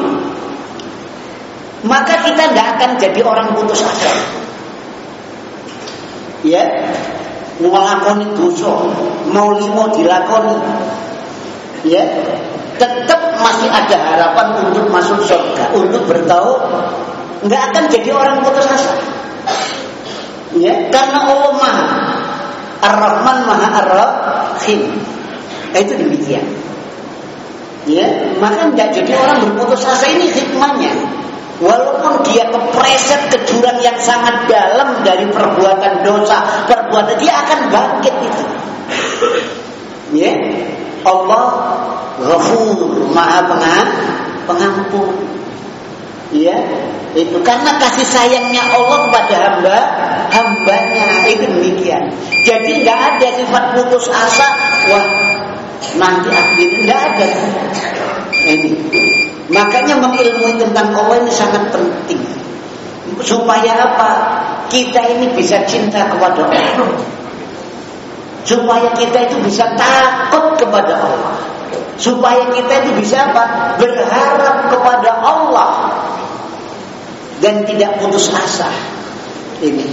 maka kita tidak akan jadi orang putus asa. Ya, ngelakoni dosa, mau limo dilakoni. Ya, tetap masih ada harapan untuk masuk surga, untuk bertau, nggak akan jadi orang putus asa. Ya, karena Allah Maha Ar-Rahman Maha Ar-Rahim. Itu demikian. Ya, maka tidak jadi orang berputus asa ini hikmahnya. Walaupun dia kepreset ke jurang yang sangat dalam dari perbuatan dosa, perbuatan dia akan bangkit itu. Ya, Allah Ghafur, Maha Pengampun. Ya, itu karena kasih sayangnya Allah kepada hamba, hambanya itu demikian. Jadi tidak ada sifat putus asa, wah nanti akhir tidak ada. Ini. Makanya mengilmui tentang Allah ini sangat penting. Supaya apa? Kita ini bisa cinta kepada Allah. Supaya kita itu bisa takut kepada Allah. Supaya kita itu bisa apa? Berharap kepada Allah dan tidak putus asa. Ini,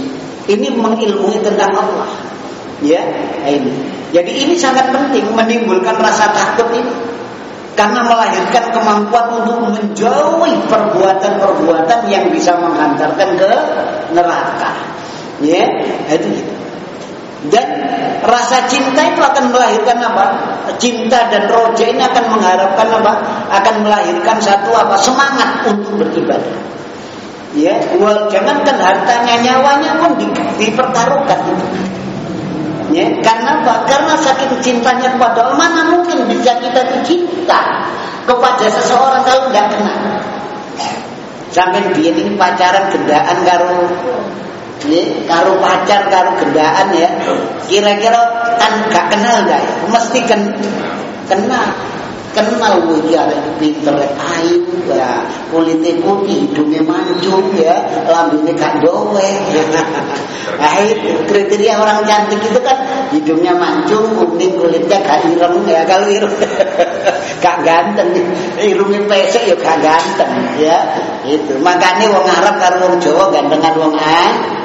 ini mengilmui tentang Allah. Ya, ini. Jadi ini sangat penting menimbulkan rasa takut ini. Karena melahirkan kemampuan untuk menjauhi perbuatan-perbuatan yang bisa menghantarkan ke neraka. Ya, itu gitu. Dan rasa cinta itu akan melahirkan apa? Cinta dan roja ini akan mengharapkan apa? Akan melahirkan satu apa? Semangat untuk beribadah. Ya, wal jangankan hartanya nyawanya pun di, dipertaruhkan itu. Ya, karena apa? Karena saking cintanya kepada Allah, mana mungkin bisa kita cinta kepada seseorang kalau tidak kenal. Sampai dia ini pacaran gendaan karo ya, karo pacar karo gendaan ya. Kira-kira kan gak kenal gak ya? Mesti kan kenal kenal gue ya pinter ayu ya. Kulitnya putih hidungnya mancung ya. Lambungnya gak dowe *laughs* nah itu kriteria orang cantik itu kan hidungnya mancung kuning kulitnya gak ireng ya. Kalau ireng *laughs* gak ganteng irungnya pesek ya gak ganteng ya. Itu. Makanya wong Arab karo wong Jawa gantengan wong A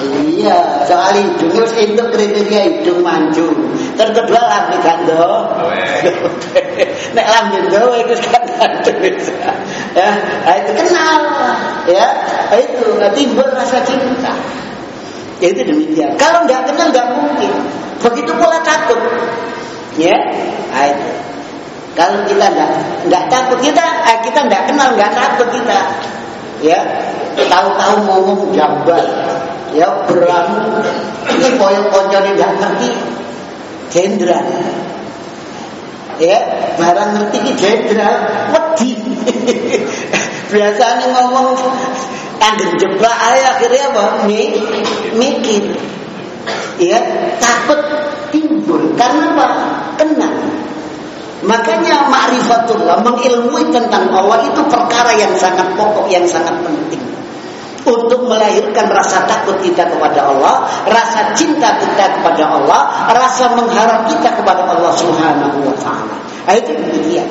Iya, soal hidung itu kriteria hidung mancung. Terus kedua lambe gando. Nek lambe gawe itu kan. Ya, nah itu kenal. Ya, itu timbul rasa cinta. Ya itu demikian. Kalau nggak kenal nggak mungkin. Begitu pula takut. Ya, nah itu. Kalau kita nggak nggak takut kita, eh, kita nggak kenal nggak takut kita. Ya, tahu-tahu ngomong jambat ya berlalu ini koyok koncone nggak ngerti. Jenderal. Ya barang ngerti ki jenderal. Wedi. *laughs* Biasanya ngomong tanggung jebak aja akhirnya apa? Mikir. Ya takut timbul. Karena apa? Kenal Makanya ma'rifatullah mengilmui tentang Allah itu perkara yang sangat pokok, yang sangat penting untuk melahirkan rasa takut kita kepada Allah, rasa cinta kita kepada Allah, rasa mengharap kita kepada Allah Subhanahu wa taala. Nah, itu demikian.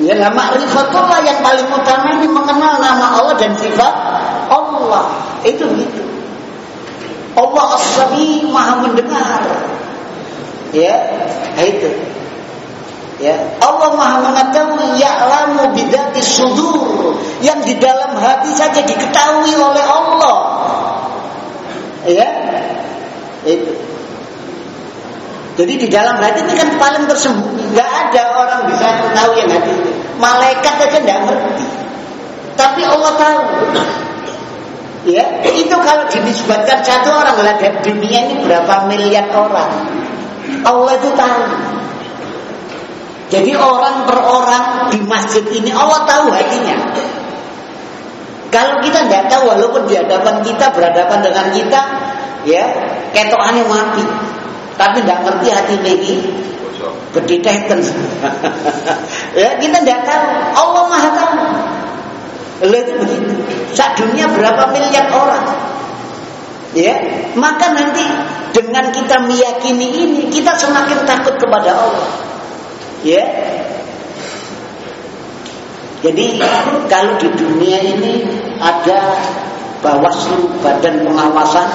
Ya, lah ma'rifatullah yang paling utama ini mengenal nama Allah dan sifat Allah. Itu gitu. Allah as-sami Maha mendengar. Ya, nah, itu. Ya, Allah Maha mengetahui ya'lamu bidati sudur yang di dalam hati saja diketahui oleh Allah. Ya. Itu. Jadi di dalam hati ini kan paling tersembunyi. Gak ada orang bisa tahu yang hati ini. Malaikat saja tidak ngerti. Tapi Allah tahu. Ya, itu kalau dinisbatkan satu orang lah dunia ini berapa miliar orang. Allah itu tahu. Jadi orang per orang di masjid ini Allah tahu hatinya. Kalau kita tidak tahu walaupun di hadapan kita berhadapan dengan kita, ya ketokannya mati. Tapi tidak ngerti hati lagi. Bediteken. *laughs* ya kita tidak tahu. Allah Maha tahu. Itu begitu. Saat dunia berapa miliar orang? Ya, maka nanti dengan kita meyakini ini, kita semakin takut kepada Allah. Ya. Jadi kalau di dunia ini ada Bawaslu Badan Pengawasan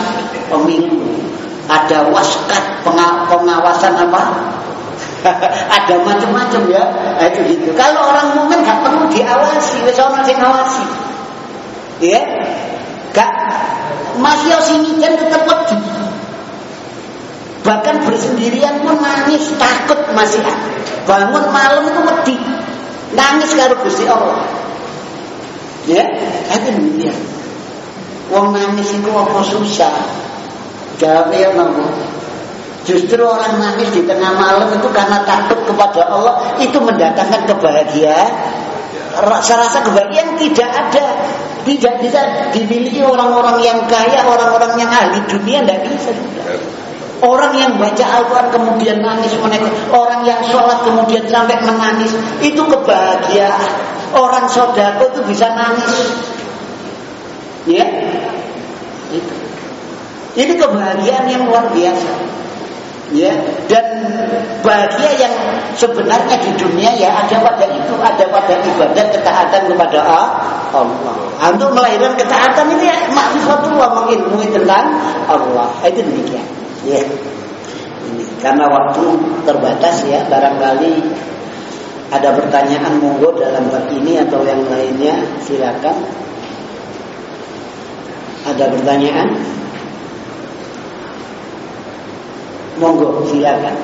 Pemilu, ada Waskat pengawasan apa? *laughs* ada macam-macam ya. Nah, itu gitu. Kalau orang mukmin nggak perlu diawasi, wis ana sing ngawasi. Ya. Gak masih sini dan tetap wedi. Bahkan bersendirian pun nangis takut masih bangun malam itu wedi. Nangis karo Gusti Allah. Ya, itu demikian. Wong nangis itu apa susah? Jawabnya nopo. Justru orang nangis di tengah malam itu karena takut kepada Allah itu mendatangkan kebahagiaan. Rasa-rasa kebahagiaan tidak ada, tidak bisa dimiliki orang-orang yang kaya, orang-orang yang ahli dunia tidak bisa juga. Orang yang baca Al-Quran kemudian nangis menangis. Orang yang sholat kemudian sampai menangis. Itu kebahagiaan. Orang sodako itu bisa nangis. Ya? Itu. Ini kebahagiaan yang luar biasa. Ya? Dan bahagia yang sebenarnya di dunia ya ada pada itu Ada pada ibadah ketaatan kepada Allah. Untuk melahirkan ketaatan ini ya Makrifatullah mengilmui tentang Allah. Itu demikian Ya. Ini karena waktu terbatas ya, barangkali ada pertanyaan monggo dalam bab ini atau yang lainnya silakan. Ada pertanyaan? Monggo silakan.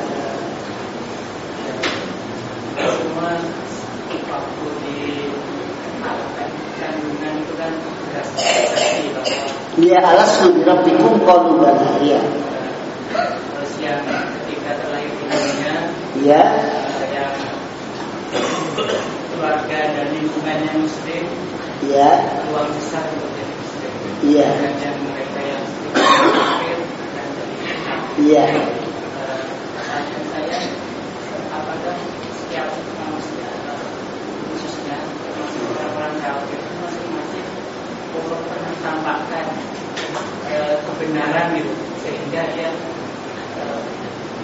Ya alas rabbikum qalu bala ya yang ketika terlahir di dunia ya yang keluarga dan lingkungannya muslim ya peluang besar untuk jadi muslim. Iya. dan mereka yang muslim dan jadi iya. Eh, pertanyaan saya apakah setiap manusia khususnya termasuk orang-orang kafir itu masing-masing Allah pernah tampakkan eh, kebenaran gitu sehingga dia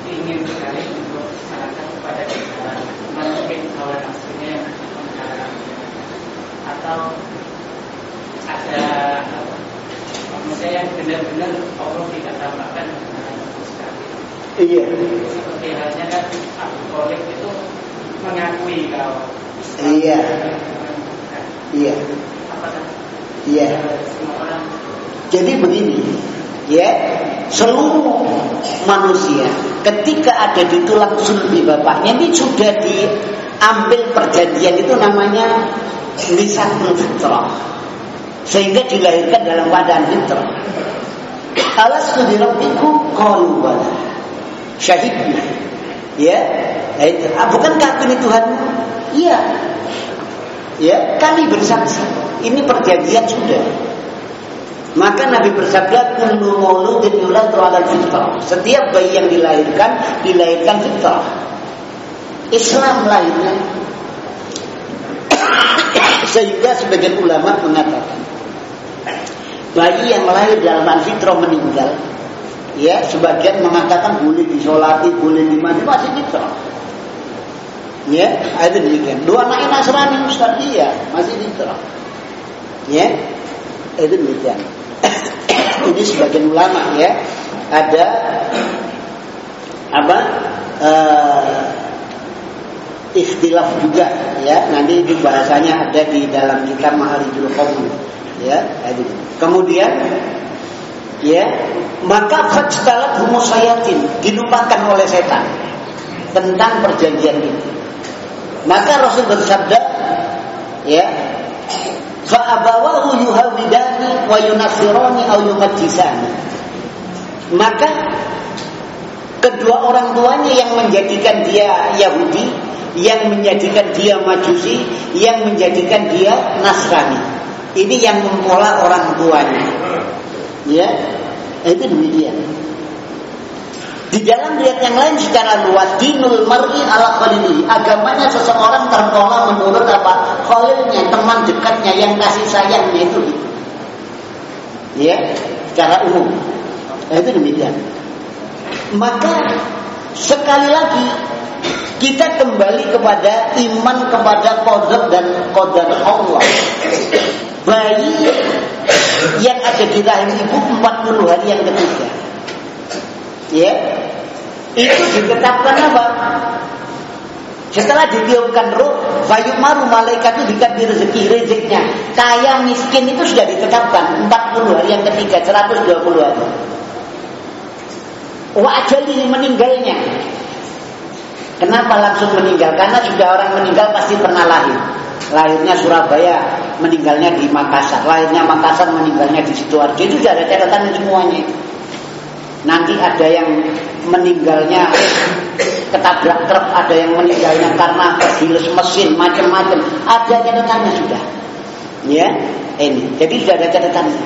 ingin sekali untuk masyarakat kepada kebenaran mungkin hawa nafsunya yang mengarahnya atau ada manusia yang benar-benar Allah tidak sekali. Iya. Seperti halnya kan Abu Thalib itu mengakui kalau Iya. iya. Apakah iya. semua orang Jadi begini, ya, seluruh manusia ketika ada di tulang sulbi bapaknya ini sudah diambil perjanjian itu namanya lisanul fitrah. Sehingga dilahirkan dalam keadaan fitrah. Alastu bi rabbikum qalu bala. Syahidna. Ya, itu. Ah, bukankah ini Tuhan? Iya. Ya, kami bersaksi. Ini perjanjian sudah. Maka Nabi bersabda kullu mauludin yuladu 'alal fitrah. Setiap bayi yang dilahirkan dilahirkan fitrah. Islam lahirnya. Sehingga sebagian ulama mengatakan bayi yang lahir dalam fitrah meninggal ya sebagian mengatakan boleh disolati boleh dimandi masih fitrah ya itu demikian dua anak Nasrani Ustaz iya masih fitrah ya itu demikian ini sebagian ulama ya. Ada apa eh, ikhtilaf juga ya. Nanti itu bahasanya ada di dalam kitab Maharijul Qaum ya. Itu. kemudian ya maka fajtalat humusayatin dilupakan oleh setan tentang perjanjian itu. Maka Rasul bersabda ya fa'abawahu yuhawidani wa yunasirani au yumajjisani maka kedua orang tuanya yang menjadikan dia Yahudi yang menjadikan dia Majusi yang menjadikan dia Nasrani. Ini yang mempola orang tuanya. Ya itu demikian di dalam riwayat yang lain secara luas dinul mar'i ala khalili. Agamanya seseorang terpola menurut apa? Khalilnya teman dekatnya yang kasih sayangnya itu. Ya secara umum. Nah, itu demikian. Maka sekali lagi kita kembali kepada iman kepada qadar dan qadar Allah. Bayi yang ada di rahim ibu 40 hari yang ketiga ya itu ditetapkan apa setelah ditiupkan roh Bayu maru malaikat itu dikasih rezeki rezekinya kaya miskin itu sudah ditetapkan 40 hari yang ketiga 120 hari wa ajali meninggalnya Kenapa langsung meninggal? Karena sudah orang meninggal pasti pernah lahir. Lahirnya Surabaya, meninggalnya di Makassar. Lahirnya Makassar, meninggalnya di Sidoarjo. Itu sudah ada catatan semuanya. Nanti ada yang meninggalnya ketabrak truk, ada yang meninggalnya karena kegiles mesin, macam-macam. Ada catatannya sudah. Ya, ini. Jadi sudah ada catatannya.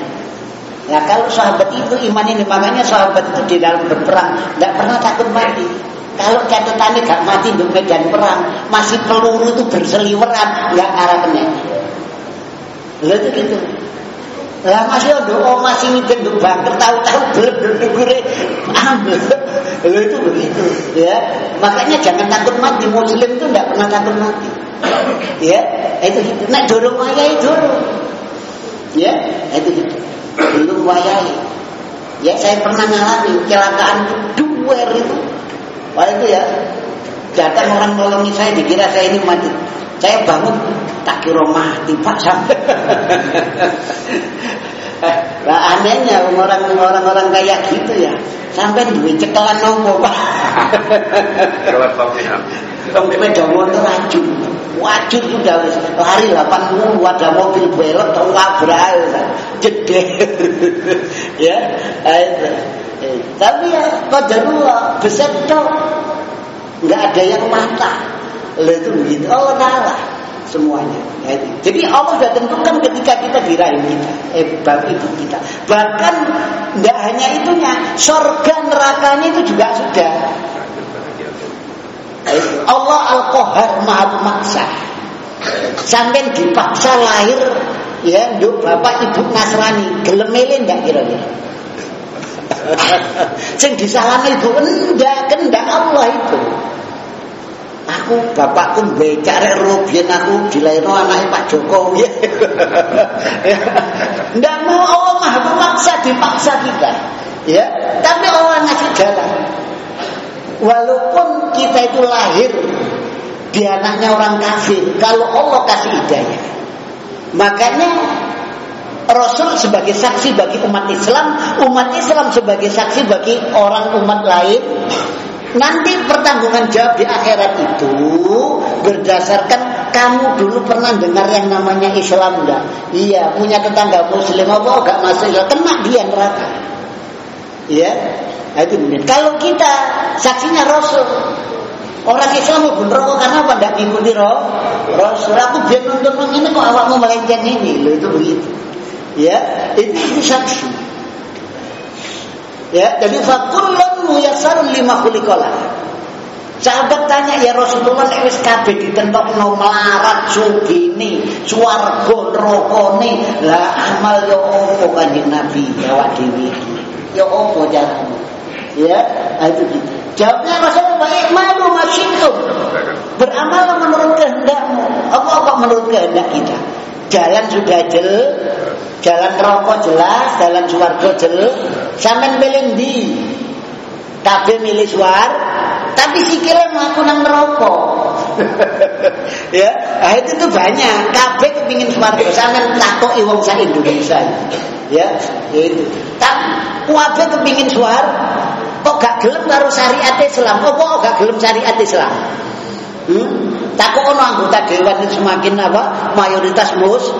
Ya kalau sahabat itu iman ini makanya sahabat itu di dalam berperang tidak pernah takut mati. Kalau catatannya gak mati di medan perang, masih peluru itu berseliweran, nggak arah kena. Lalu itu gitu. Lah masih ada oh masih mikir untuk bangker tahu-tahu belum gure ambil. Itu begitu, ya. Makanya jangan takut mati. Muslim itu tidak pernah takut mati. Ya, itu gitu. Nak dorong wayai dorong. Ya, itu gitu. Belum wayai. Ya saya pernah ngalami kecelakaan duwer itu Wah itu ya datang orang nolongi saya dikira saya ini mati. Saya bangun tak kira mati pak sampai. *laughs* Lah anehnya orang-orang orang kayak gitu ya sampai duit cekelan nopo pak. Tong sepeda motor racun, wajib sudah lari 80 ada mobil belok tong wabrak, jedeh, ya. Itu. *laughs* Eh, tapi ya qadarullah besar dong. Enggak ada yang mata. Lalu itu begitu. Allah Ta'ala semuanya. Ya, jadi Allah sudah tentukan ketika kita di kita, eh bab ibu kita. Bahkan tidak hanya itunya, surga nerakanya itu juga sudah. Allah Al-Qahar Maha Pemaksa. Sampai dipaksa lahir ya untuk bapak ibu Nasrani, gelemele enggak kira-kira? *laughs* Sing disalami ibu enggak, kendak Allah itu. Aku bapakku becak rek Rubian aku dilairno anaknya Pak Jokowi. *laughs* Enggak mau Allah Maha memaksa dipaksa kita. Ya, tapi Allah ngasih jalan. Walaupun kita itu lahir di anaknya orang kafir, kalau Allah kasih hidayah. Makanya Rasul sebagai saksi bagi umat Islam, umat Islam sebagai saksi bagi orang umat lain. Nanti pertanggungan jawab di akhirat itu berdasarkan kamu dulu pernah dengar yang namanya Islam enggak? Iya, punya tetangga muslim apa enggak masuk Islam, kena dia neraka. Iya, nah, itu benar. Kalau kita saksinya Rasul, Orang Islam mau rokok karena apa? Tidak ngikuti. Rasul aku biar nonton ini kok awakmu melenceng ini, loh itu begitu. Ya, itu, itu saksi. Ya, jadi fakullun muyassarun lima kulikola. Sahabat tanya ya Rasulullah nek wis kabeh ditentokno melarat sugine, swarga nerakane, lah amal yo opo kanjeng Nabi jawab dhewe iki. Yo opo jaramu? Ya, nah, itu gitu. Jawabnya Rasulullah baik malu masyittum. Beramal menurut kehendakmu. Apa apa menurut kehendak kita? Jalan sudah jel, jalan rokok jelas, jalan suwargo jel. Sampai milih di, kabeh milih suar, tapi sikilnya melakukan nang rokok. *laughs* ya, nah itu tuh banyak. Kabeh kepingin suwargo, sampai takut iwang sa Indonesia. Ya, itu. Tak, kabeh kepingin suar, kok gak gelem karo syariat Islam? Kok kok gak gelem syariat Islam? Hmm? Takut ono anggota dewan itu semakin apa? Mayoritas mus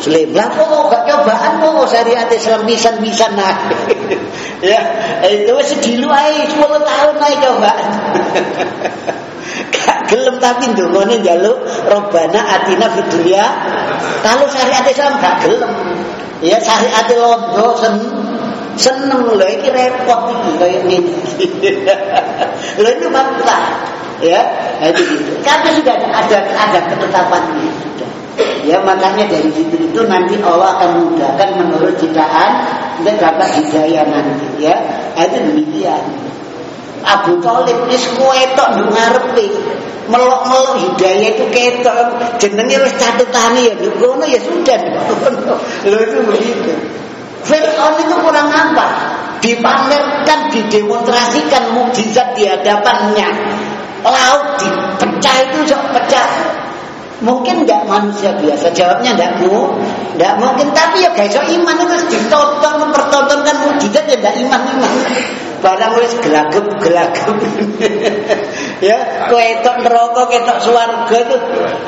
muslim. Lah kok gak cobaan kok syariat Islam bisa-bisa nah. *laughs* ya, itu dilu ae 10 tahun ae coba. *laughs* gak gelem tapi ndongone njaluk robana atina fid. Kalau syariat Islam gak gelem. Ya syariat londo sen seneng lho iki repot iki kaya ngene. *laughs* lho ini. Ya, nah itu gitu. Karena sudah ada ada ketetapannya sudah. Ya makanya dari situ itu nanti Allah akan mudahkan menurut ciptaan dan dapat hidayah nanti ya. Nah, itu demikian. Abu Talib wis ketok nduk ngarepe. Melok-melok hidayah itu ketok jenenge wis catetane ya ngono ya sudah. Lho itu begitu. Fir'aun itu kurang apa? Dipamerkan, didemonstrasikan mukjizat di hadapannya. Laut dipecah itu pecah. Mungkin tidak manusia biasa Jawabnya tidak mau Tidak mungkin Tapi ya guys iman itu ditonton Mempertontonkan mujizat ya tidak iman-iman Barang wis gelagep-gelagep *laughs* Ya Ketok neraka ketok swarga itu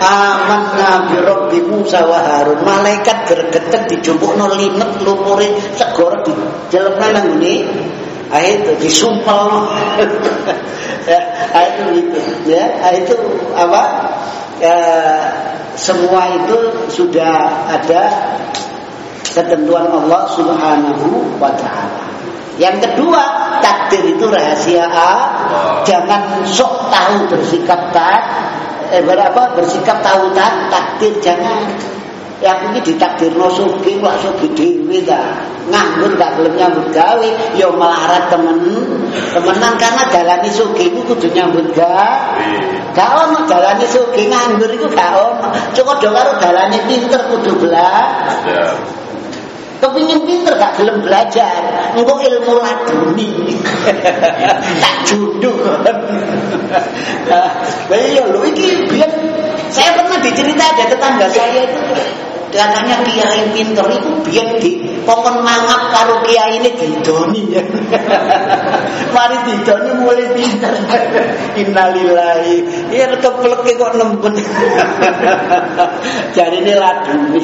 Aman Nabi Rabbi Musa wa Harun. Malaikat gergetek dijumpuk no limet Lupuri segoro di dalam nang ini Ah itu disumpel ya, ah, itu gitu ya, ah, itu apa? Ya, semua itu sudah ada ketentuan Allah Subhanahu wa taala. Yang kedua, takdir itu rahasia A. Jangan sok tahu bersikap tak eh berapa bersikap tahu tak takdir jangan Ya iki ditakdirno sugih kok sugih dhewe ta. Nganggur gak gelem nyambut gawe, ya melarat temen. Temenan karena dalane sugih iku kudu nyambut gawe. Gak ono sugih nganggur iku gak ono. Cukup do karo dalane pinter kudu belajar. Kepingin pinter gak gelem belajar Engkau ilmu laduni *laughs* Tak junduk Nah iya lho iki biar Saya pernah dicerita ada tetangga saya itu Katanya kiai pinter itu biar di Pokon mangap karo kiai ini didoni ya. *laughs* Mari didoni mulai pinter. *laughs* Innalillahi. Ya keplek kok nemben. *laughs* Jadi ini ladu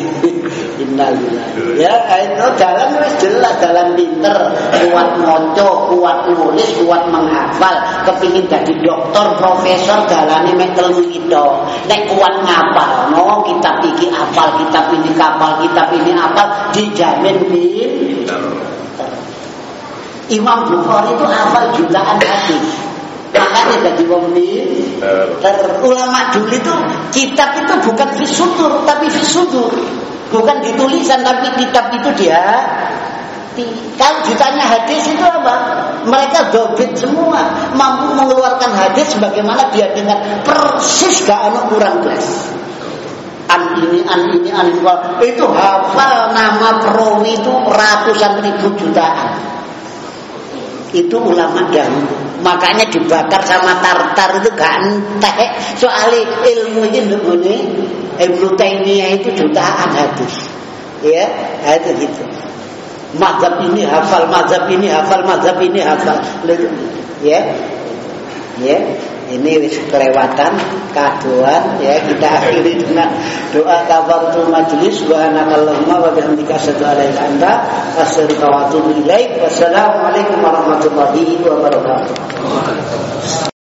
Innalillahi. Ya itu jalan wis jelas jalan pinter, kuat moco, kuat nulis, kuat menghafal, kepingin jadi dokter, profesor, dalane mek itu. Nek kuat ngapal, no kitab iki apal, kitab ini kapal, kitab ini apal, dijamin pinter. Imam Bukhari itu hafal jutaan hadis. Makanya jadi wong pinter. Ulama dulu itu kitab itu bukan fisudur tapi fisudur. Bukan ditulisan tapi kitab itu dia kalau ditanya hadis itu apa? Mereka dobit semua, mampu mengeluarkan hadis sebagaimana dia dengar persis gak anak kurang kelas. An ini, an ini, an ini, itu hafal nama perawi itu ratusan ribu jutaan. Itu ulama dahulu. Makanya dibakar sama tartar itu gak entek. Soalnya ilmu ini Ibnu Taimiyah itu jutaan hadis. Ya, itu gitu. Mazhab ini hafal, mazhab ini hafal, mazhab ini hafal. Ya. Ya. Ini wis kelewatan kaduan ya kita akhiri dengan doa kafaratul majlis subhanakallahumma wa bihamdika asyhadu an la ilaha illa anta astaghfiruka wa atubu ilaik. Warahmatullahi wabarakatuh.